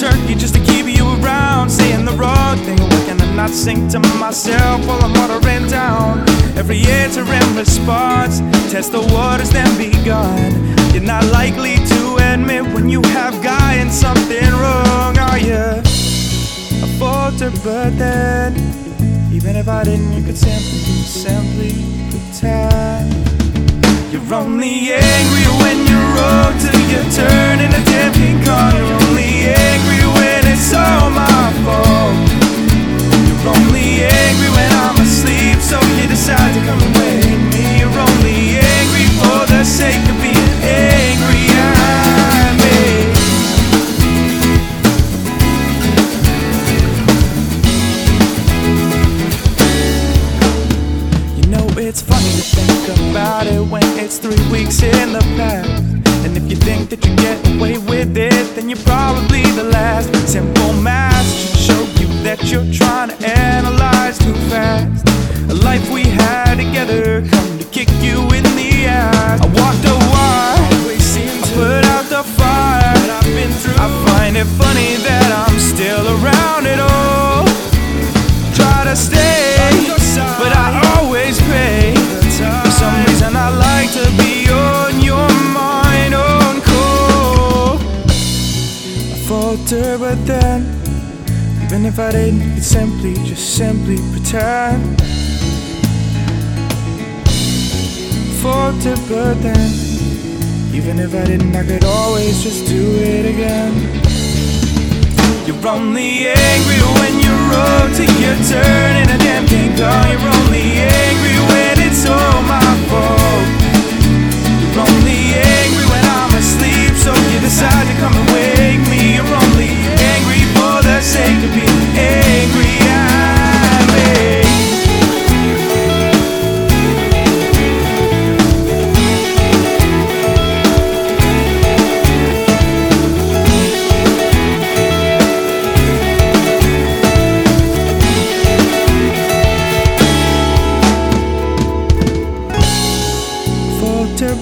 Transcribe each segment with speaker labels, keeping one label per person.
Speaker 1: lucky just to keep you around. Saying the wrong thing, why can I not sing to myself while I'm watering down? Every answer and response, test the waters, then be gone. You're not likely to admit when you have gotten something wrong, are you? I falter, but then, even if I didn't, you could simply, simply pretend. You're only angry when you roll till you turn in a And if you think that you get away with it, then you're probably the last. Simple math should show you that you're trying to analyze too fast. A life we had together come to kick you in the ass. I always seem to put out the fire. But I've been through. I find it funny that I'm still around it all. Try to stay, falter, but then, even if I didn't, could simply, just simply pretend. Falter, but then, even if I didn't, I could always just do it again. You're only angry when you're roll till you turn in a damn King Kong. You're only angry when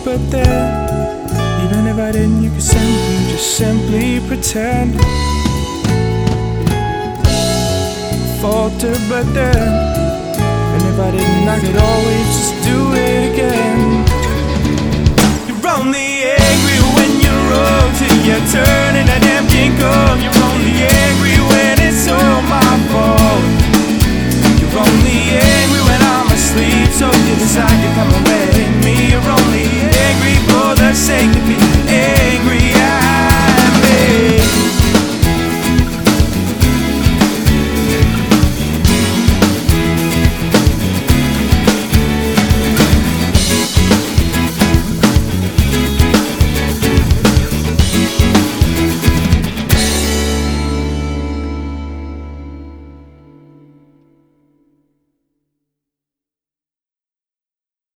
Speaker 1: but then Even if I didn't, you could simply, just simply pretend. Falter, but then And if I didn't, I could always just do it again. You're only angry